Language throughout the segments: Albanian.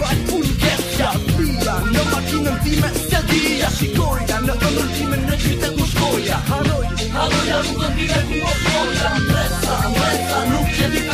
vajt unë kërë që fia Në makinën time se dhja shikoja Në ëmërën time në qytet më shkoja Hanoj, Hanoj, Hanoj, Hanoj, Hanoj, Hanoj, Hanoj, Hanoj, Hanoj, Hanoj, Hanoj, Hanoj, Hanoj,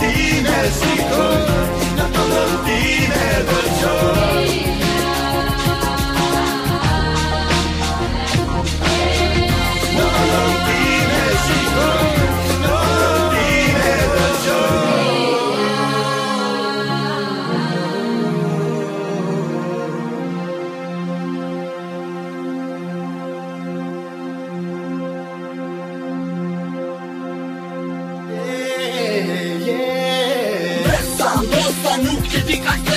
την σηκώ, να το can't.